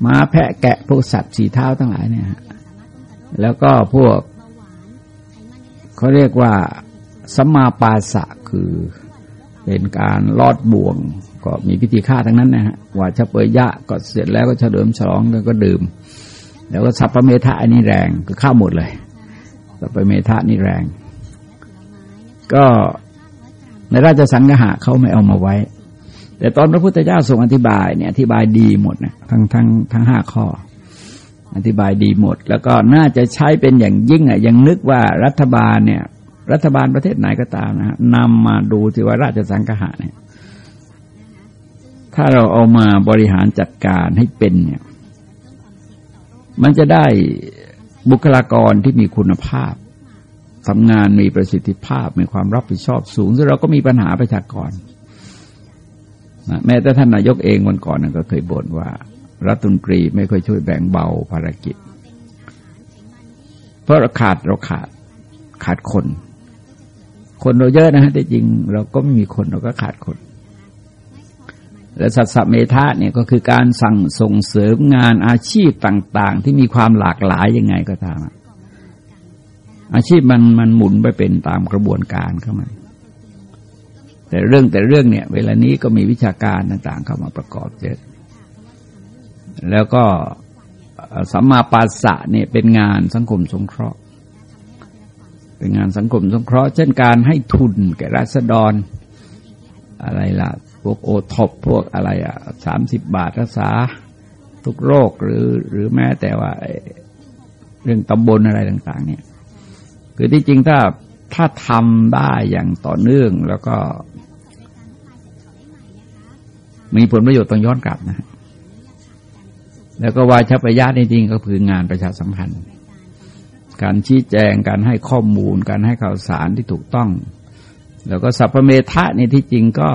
A: ม้าแพะแกะพวกสัตว์สีเท้าทั้งหลายเนี่ยแล้วก็พวกเขาเรียกว่าสัมมาปาสะคือเป็นการลอดบ่วง ก็มีพิธีฆ่าทั้งนั้นนะฮะว่าชะเปยยะก็เสร็จแล้วก็เฉลิมฉลองแล้วก็ดื่ม แล้วก็สัพพเมธะอันนี้แรงคือข้าหมดเลย สัพพเมธะนี่แรง ก็ในราชสังหะเขาไม่เอามาไว้ แต่ตอนพระพุทธเจ้าทรงอธิบายเนี่ยอธิบายดีหมดนะทั้งทั้งทั้งห้าข้อ อธิบายดีหมด แล้วก็น่าจะใช้เป็นอย่างยิ่งอะยังนึกว่ารัฐบาลเนี่ย รัฐบาลประเทศไหนก็ตามนะนำมาดูที่ว่าราชสังหะเนี่ย ถ้าเราเอามาบริหารจัดการให้เป็นเนี่ย มันจะได้ บุคลากรที่มีคุณภาพทำงานมีประสิทธิภาพ มีความรับผิดชอบสูงซึ่งเราก็มีปัญหาประชากรนะแม้แต่ท่านนายกเองวันก่อนก็เคยบ่นว่า รัฐมนตรีไม่ค่อยช่วยแบ่งเบาภารกิจ เพราะเราขาดเราขาดขาดคน คนเราเยอะนะฮะแต่จริง เราก็ไม่มีคนเราก็ขาดคน และสัตสเมธาเนี่ยก็คือการสั่งส่งเสริมงานอาชีพต่าง ๆ ที่มีความหลากหลายยังไงก็ตามอาชีพมันมันหมุนไปเป็นตามกระบวนการเข้ามาแต่เรื่องแต่เรื่องเนี่ย เวลานี้ก็มีวิชาการต่าง ๆ เข้ามาประกอบเยอะแล้วก็สัมมาปัสสะเนี่ยเป็นงานสังคมสงเคราะห์ เป็นงานสังคมสงเคราะห์ เช่นการให้ทุนแก่ราษฎรอะไรล่ะ วกโอท็อปพวกอะไรอะสามสิบบาทรักษาทุกโรคหรือหรือแม้แต่ว่าเรื่องตำบลอะไรต่าง ๆ เนี่ย คือที่จริงถ้าถ้าทำได้อย่างต่อเนื่องแล้วก็ มีผลประโยชน์ต้องย้อนกลับนะ แล้วก็วาชประยะจริงก็คืองานประชาสัมพันธ์ การชี้แจงการให้ข้อมูล การให้ข่าวสารที่ถูกต้อง แล้วก็สัพเพเมธะนี่ที่จริงก็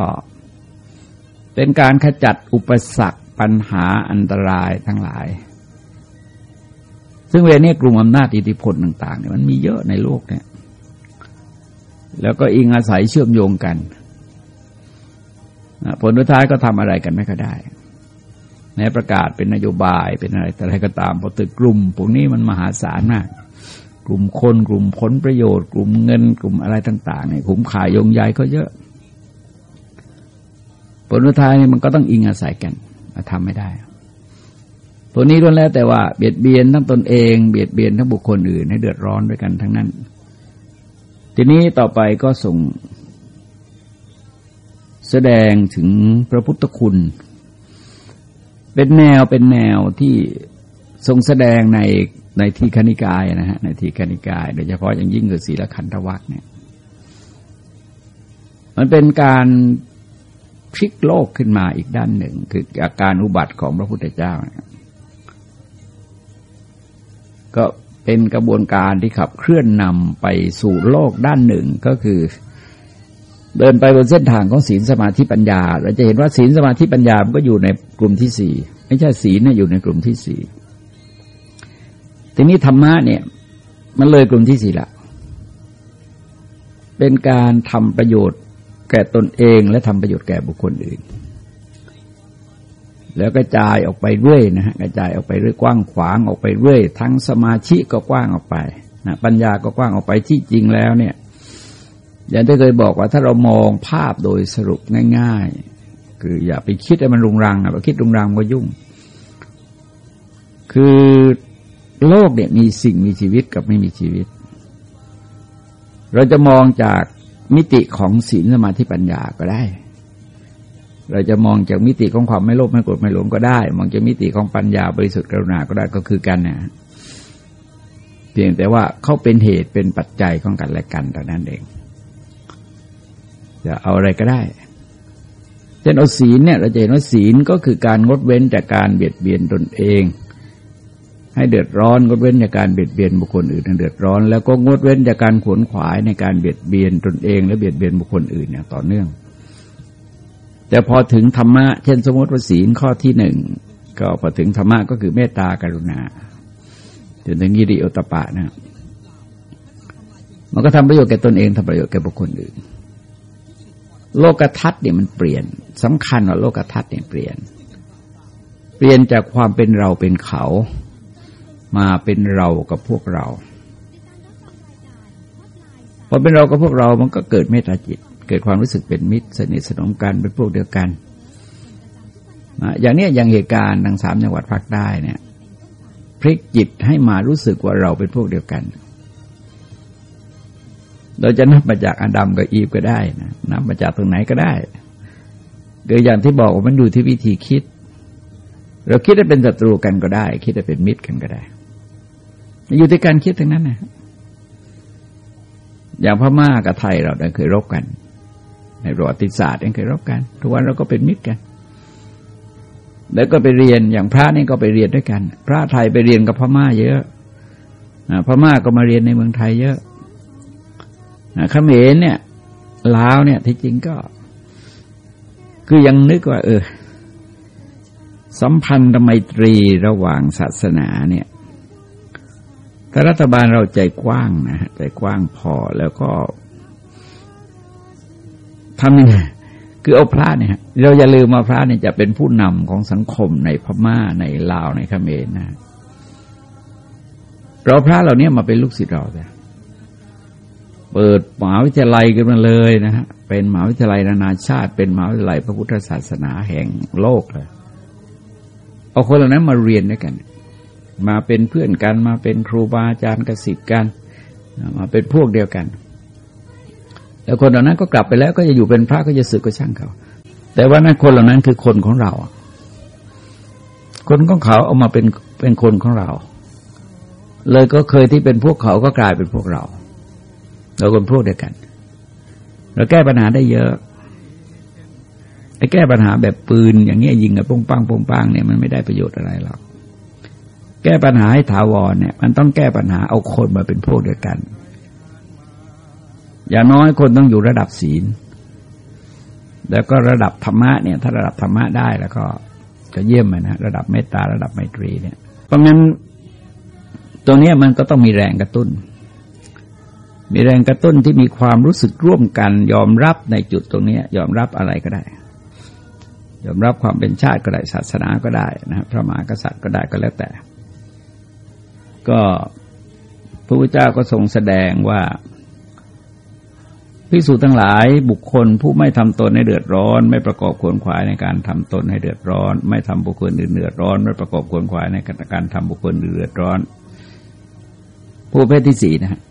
A: เป็นการขจัดอุปสรรคปัญหาอันตรายทั้งหลาย ซึ่งเวลนี้กลุ่มอำนาจอิทธิพลต่างๆเนี่ยมันมีเยอะในโลกเนี่ย แล้วก็อิงอาศัยเชื่อมโยงกัน ผลท้ายก็ทำอะไรกันไม่ค่อยได้ในประกาศเป็นนโยบายเป็นอะไรแต่อะไรก็ตามพอตึกกลุ่มพวกนี้มันมหาศาลมาก กลุ่มคนกลุ่มผลประโยชน์ กลุ่มเงิน กลุ่มอะไรต่างๆเนี่ยขุมขายยงใหญ่ก็เยอะ ผลสุดท้ายนี่มันก็ต้องอิงอาศัยกันมาทำไม่ได้พวนี้ล้วนแล้วแต่ว่าเบียดเบียนทั้งตนเองเบียดเบียนทั้งบุคคลอื่นให้เดือดร้อนด้วยกันทั้งนั้น ทีนี้ต่อไปก็ส่งแสดงถึงพระพุทธคุณ เป็นแนวเป็นแนวที่ทรงแสดงในในทีคณิกายนะฮะในทีคณิกาย โดยเฉพาะอย่างยิ่งคือศีลขันธวัคเนี่ย มันเป็นการ พลิกโลกขึ้นมาอีกด้านหนึ่ง คืออาการอุบัติของพระพุทธเจ้า ก็เป็นกระบวนการที่ขับเคลื่อนนำไปสู่โลกด้านหนึ่งก็คือ เดินไปบนเส้นทางของศีลสมาธิปัญญา เราจะเห็นว่าศีลสมาธิปัญญามันก็อยู่ในกลุ่มที่สี่ไม่ใช่ศีลเนี่ยอยู่ในกลุ่มที่สี่ทีนี้ธรรมะเนี่ย มันเลยกลุ่มที่สี่ละเป็นการทำประโยชน์ แก่ตนเองและทำประโยชน์แก่บุคคลอื่น แล้วกระจายออกไปเรื่อยนะฮะกระจายออกไปเรื่อยกว้างขวางออกไปเรื่อยทั้งสมาธิก็กว้างออกไปนะปัญญาก็กว้างออกไปที่จริงแล้วเนี่ย อย่างที่เคยบอกว่าถ้าเรามองภาพโดยสรุปง่าย ๆ คืออย่าไปคิดให้มันรุงรังอะไปคิดรุงรังก็ยุ่ง คือโลกเนี่ยมีสิ่งมีชีวิตกับไม่มีชีวิต เราจะมองจาก มิติของศีลสมาธิปัญญาก็ได้ เราจะมองจากมิติของความไม่โลภไม่โกรธไม่หลงก็ได้ มองจากมิติของปัญญาบริสุทธิ์กรุณาก็ได้ก็คือกันนะเพียงแต่ว่าเขาเป็นเหตุเป็นปัจจัยของกันและกันแต่นั้นเอง จะเอาอะไรก็ได้เช่นเอาศีลเนี่ยเราจะเห็นว่าศีลก็คือการงดเว้นจากการเบียดเบียนตนเอง ให้เดือดร้อนงดเว้นจากการเบียดเบียนบุคคลอื่นให้เดือดร้อน แล้วก็งดเว้นจากการขวนขวายในการเบียดเบียนตนเอง และเบียดเบียนบุคคลอื่นอย่างต่อเนื่อง แต่พอถึงธรรมะ เช่นสมมติว่าศีลข้อที่หนึ่งก็พอถึงธรรมะก็คือเมตตากรุณาจนถึงยิริโอตปะนะมันก็ทำประโยชน์แก่ตนเองทำประโยชน์แก่บุคคลอื่น โลกทัศน์เนี่ยมันเปลี่ยนสำคัญว่าโลกทัศน์เนี่ยเปลี่ยน เปลี่ยนจากความเป็นเราเป็นเขา มาเป็นเรากับพวกเราพอเป็นเรากับพวกเรามันก็เกิดเมตตาจิต เกิดความรู้สึกเป็นมิตร สนิทสนมกันเป็นพวกเดียวกันอย่างนี้อย่างเหตุการณ์ทางสามจังหวัดภาคใต้เนี่ยพลิกจิตให้มารู้สึกว่าเราเป็นพวกเดียวกัน เราจะนับมาจากอดัมกับอีฟก็ได้นะนับมาจากตรงไหนก็ได้โดยอย่างที่บอกว่ามันอยู่ที่วิธีคิด เราคิดได้เป็นศัตรูกันก็ได้ คิดได้เป็นมิตรกันก็ได้ อยู่ที่การคิดทั้งนั้นนะอย่างพม่ากับไทยเราได้เคยรบกัน ในประวัติศาสตร์ยังเคยรบกัน ทุกวันเราก็เป็นมิตรกัน แล้วก็ไปเรียนอย่างพระนี่ก็ไปเรียนด้วยกัน พระไทยไปเรียนกับพม่าเยอะพม่าก็มาเรียนในเมืองไทยเยอะเขมรเนี่ยลาวเนี่ยที่จริงก็ คือยังนึกว่า เออ สัมพันธไมตรีระหว่างศาสนาเนี่ย ถ้ารัฐบาลเราใจกว้างนะใจกว้างพอแล้วก็ทำยังไงคือเอาพระเนี่ย เราอย่าลืมมาพระเนี่ยจะเป็นผู้นำของสังคมในพม่าในลาวในเขมรนะเราพระเหล่านี้มาเป็นลูกศิษย์เราแต่เปิดมหาวิทยาลัยกันมาเลยนะฮะเป็นมหาวิทยาลัยนานาชาติ เป็นมหาวิทยาลัยพระพุทธศาสนาแห่งโลกเลยเอาคนเหล่านั้นมาเรียนด้วยกัน มาเป็นเพื่อนกัน มาเป็นครูบาอาจารย์กสิทธิ์กัน มาเป็นพวกเดียวกัน แล้วคนเหล่านั้นก็กลับไปแล้วก็จะอยู่เป็นพระก็จะสึกก็ช่างเขา แต่ว่านั้นคนเหล่านั้นคือคนของเรา คนของเขาเอามาเป็นเป็นคนของเรา เลยก็เคยที่เป็นพวกเขาก็กลายเป็นพวกเรา เราเป็นพวกเดียวกัน เราแก้ปัญหาได้เยอะไอ้แก้ปัญหาแบบปืนอย่างเงี้ยยิงกับปงปังปงปังเนี่ยมันไม่ได้ประโยชน์อะไรหรอก แก้ปัญหาให้ถาวรเนี่ย มันต้องแก้ปัญหาเอาคนมาเป็นพวกเดียวกัน อย่างน้อยคนต้องอยู่ระดับศีล แล้วก็ระดับธรรมะเนี่ย ถ้าระดับธรรมะได้แล้วก็จะเยี่ยมเลยนะระดับเมตตาระดับไมตรีเนี่ย เพราะงั้นตรงนี้มันก็ต้องมีแรงกระตุ้น มีแรงกระตุ้นที่มีความรู้สึกร่วมกัน ยอมรับในจุดตรงนี้ยอมรับอะไรก็ได้ยอมรับความเป็นชาติก็ได้ศาสนาก็ได้นะพระมหากษัตริย์ก็ได้ก็แล้วแต่ ก็พระพุทธเจ้าก็ทรงแสดงว่าพิสูจทั้งหลายบุคคลผู้ไม่ทำตนให้เดือดร้อน ไม่ประกอบขวนขวายในการทำตนให้เดือดร้อน ไม่ทำบุคคลอื่นเดือดร้อน ไม่ประกอบขวนขวายในการทำบุคคลอื่นเดือดร้อน ผู้เพศที่สี่นะ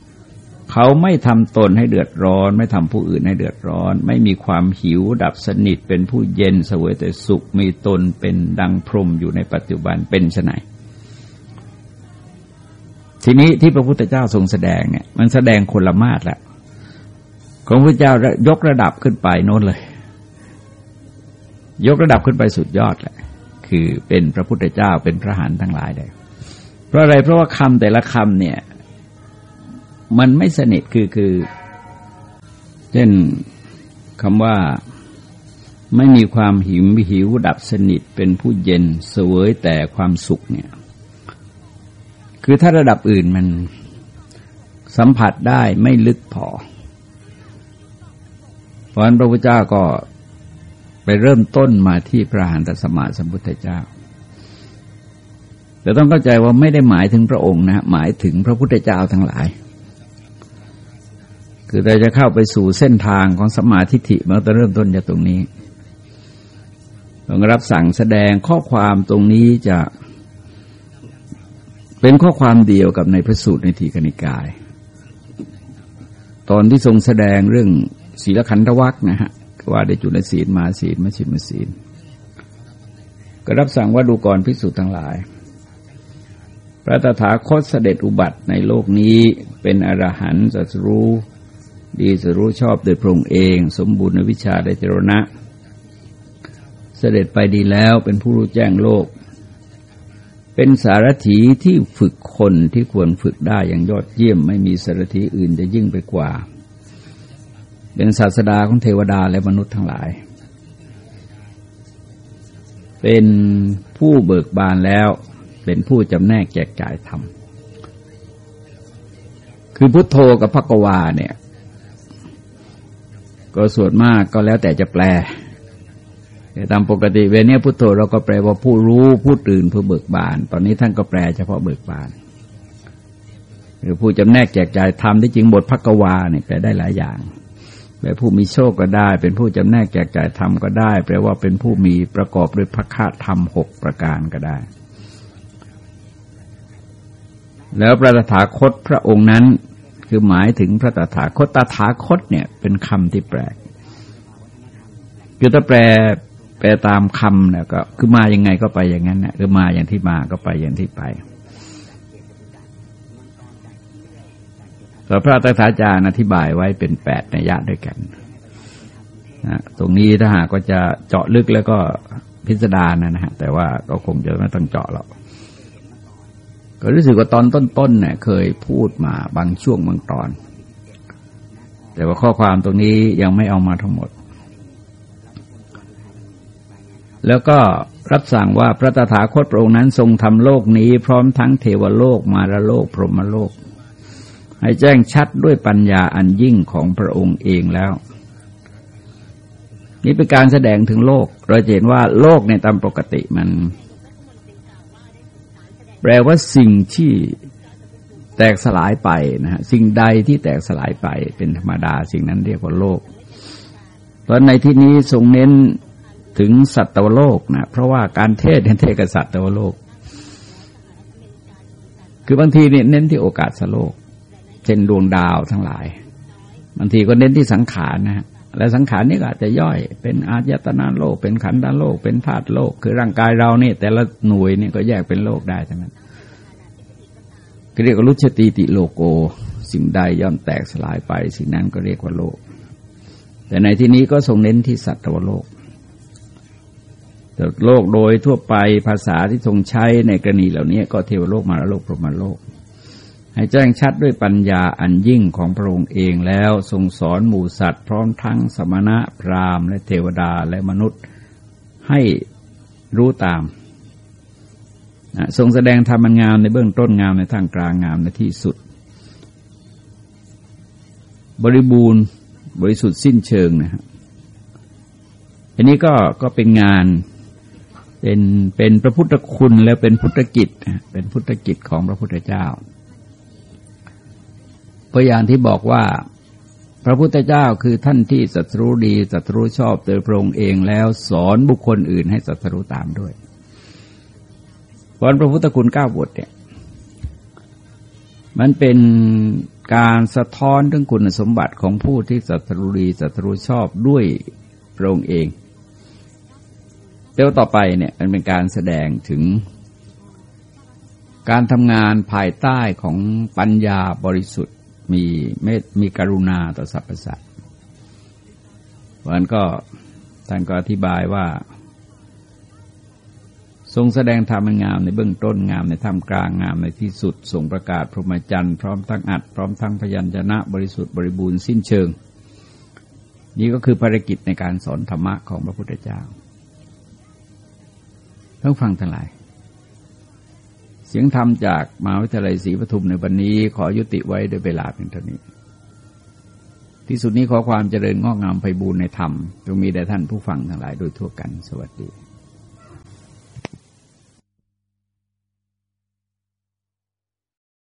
A: เขาไม่ทำตนให้เดือดร้อน ไม่ทำผู้อื่นให้เดือดร้อน ไม่มีความหิวดับสนิทเป็นผู้เย็นเสวยแต่สุขมีตนเป็นดังพรมอยู่ในปัจจุบันเป็นไน ทีนี้ที่พระพุทธเจ้าทรงแสดงเนี่ย มันแสดงคนละมาตรละของพระเจ้ายกระดับขึ้นไปโน้นเลย ยกระดับขึ้นไปสุดยอดแหละคือเป็นพระพุทธเจ้าเป็นพระหันทั้งหลายเลยเพราะอะไรเพราะว่าคำแต่ละคำเนี่ย มันไม่สนิทคือคือ เช่นคำว่าไม่มีความหิวหิวดับสนิทเป็นผู้เย็นเสวยแต่ความสุขเนี่ย คือถ้าระดับอื่นมันสัมผัสได้ไม่ลึกพอ เพราะนั้นพระพุทธเจ้าก็ไปเริ่มต้นมาที่พระหันตสมาสัมพุทธเจ้า แต่ต้องเข้าใจว่าไม่ได้หมายถึงพระองค์นะ หมายถึงพระพุทธเจ้าทั้งหลาย คือเราจะเข้าไปสู่เส้นทางของสมาธิิมันจะเริ่มต้นจากตรงนี้ต้องรับสั่งแสดงข้อความตรงนี้จะ เป็นข้อความเดียวกับในพระสูตรในทีกนิกาย ตอนที่ทรงแสดงเรื่องศีลขันธวัคนะฮะว่าได้จุลศีลมาศีลมาชิมศีลก็รับสั่งว่าดูก่อนพิสูจน์ทั้งหลาย พระตถาคตเสด็จอุบัติในโลกนี้เป็นอรหันต์สัสรู้ดีสรู้ชอบโดยพระองค์เอง สมบูรณ์ในวิชาได้เจรณะ เสด็จไปดีแล้วเป็นผู้รู้แจ้งโลก เป็นสารถีที่ฝึกคนที่ควรฝึกได้อย่างยอดเยี่ยม ไม่มีสารถีอื่นจะยิ่งไปกว่า เป็นศาสดาของเทวดาและมนุษย์ทั้งหลาย เป็นผู้เบิกบานแล้ว เป็นผู้จำแนกแจกจ่ายธรรมคือพุทโธกับพักวาเนี่ย ก็ส่วนมากก็แล้วแต่จะแปล แต่ตามปกติเวลนี้พุทโธเราก็แปลว่าผู้รู้ผู้ตื่นผู้เบิกบาน ตอนนี้ท่านก็แปลเฉพาะเบิกบานหรือผู้จำแนกแจกจ่ายธรรมที่จริงบทพักวาเนี่ยแปลได้หลายอย่างแปลผู้มีโชคก็ได้ เป็นผู้จำแนกแจกจ่ายธรรมก็ได้ แปลว่าเป็นผู้มีประกอบด้วยพระคาธรรมหกประการก็ได้ แล้วพระตถาคตพระองค์นั้นคือหมายถึงพระตถาคตตถาคตเนี่ยเป็นคำที่แปลกคือถ้าแปล แปลตามคำเนี่ยก็คือมายังไงก็ไปอย่างนั้นนะคือมาอย่างที่มาก็ไปอย่างที่ไปพระตถาจารย์อธิบายไว้เป็นแปดนัยยะด้วยกันนะตรงนี้ถ้าหากก็จะเจาะลึกแล้วก็พิสดารนะนะฮะแต่ว่าก็คงจะไม่ต้องเจาะหรอกก็รู้สึกว่าตอนต้นๆเนี่ยเคยพูดมาบางช่วงบางตอน แต่ว่าข้อความตรงนี้ยังไม่เอามาทั้งหมด แล้วก็รับสั่งว่าพระตถาคตพระองค์นั้นทรงทำโลกนี้พร้อมทั้งเทวโลกมารโลกพรหมโลก ให้แจ้งชัดด้วยปัญญาอันยิ่งของพระองค์เองแล้ว นี่เป็นการแสดงถึงโลก เราเห็นว่าโลกในตามปกติมัน แปลว่าสิ่งที่แตกสลายไปนะฮะสิ่งใดที่แตกสลายไปเป็นธรรมดาสิ่งนั้นเรียกว่าโลก เพราะในที่นี้ทรงเน้น ถึงสัตวโลกนะเพราะว่าการเทศเน้นเทศกับสัตวโลก คือบางทีเนี่ยเน้นที่โอกาสสโลก เช่นดวงดาวทั้งหลาย บางทีก็เน้นที่สังขารนะฮะและสังขารนี่ก็อาจจะย่อยเป็นอาญตนาโลก เป็นขันธ์โลก เป็นธาตุโลก คือร่างกายเราเนี่ย แต่ละหน่วยเนี่ยก็แยกเป็นโลกได้ทั้งนั้นเรียกว่าลุชตีติโลโก สิ่งใดย่อมแตกสลายไป สิ่งนั้นก็เรียกว่าโลก แต่ในที่นี้ก็ทรงเน้นที่สัตวโลก โลกโดยทั่วไปภาษาที่ทรงใช้ในกรณีเหล่านี้ก็เทวโลกมารโลกพรหมโลก ให้แจ้งชัดด้วยปัญญาอันยิ่งของพระองค์เองแล้วทรงสอนหมู่สัตว์พร้อมทั้งสมณะพราหมณ์และเทวดาและมนุษย์ให้รู้ตามทรงแสดงธรรมงามในเบื้องต้นงามในทางกลางงามในที่สุด บริบูรณ์บริสุทธิ์สิ้นเชิงนะครับอันนี้ก็ก็เป็นงาน เป็นเป็นพระพุทธคุณแล้วเป็นพุทธกิจ เป็นพุทธกิจของพระพุทธเจ้าเพราะอย่างที่บอกว่า พระพุทธเจ้าคือท่านที่สัตรูดีสัตรูชอบโดยพระองค์เองแล้วสอนบุคคลอื่นให้สัตรูตามด้วยเพราะพระพุทธคุณเก้าบทเนี่ยมันเป็นการสะท้อนถึงคุณสมบัติของผู้ที่สัตรูดีสัตรูชอบด้วยพระองค์เอง เดี๋ยวต่อไปเนี่ยมันเป็นการแสดงถึง การทำงานภายใต้ของปัญญาบริสุทธิ์มีเมตมีกรุณาต่อสรรพสัตว์วันก็ท่านก็อธิบายว่า ทรงแสดงธรรมงามในเบื้องต้นงามในท่ามกลางงามในที่สุดทรงประกาศพรหมจรรย์พร้อมทั้งอัดพร้อมทั้งพยัญชนะบริสุทธิ์บริบูรณ์สิ้นเชิง นี่ก็คือภารกิจในการสอนธรรมะของพระพุทธเจ้า ท้องฟังทั้งหลาย เสียงธรรมจากมหาวิทยาลัยศรีปทุมในวันนี้ขอยุติไว้โดยเวลาเพียงเท่านี้ ที่สุดนี้ขอความเจริญงอกงามไปบูรณนธรรมจงมีแด่ท่านผู้ฟังทั้งหลายโดยทั่วกัน สวัสดี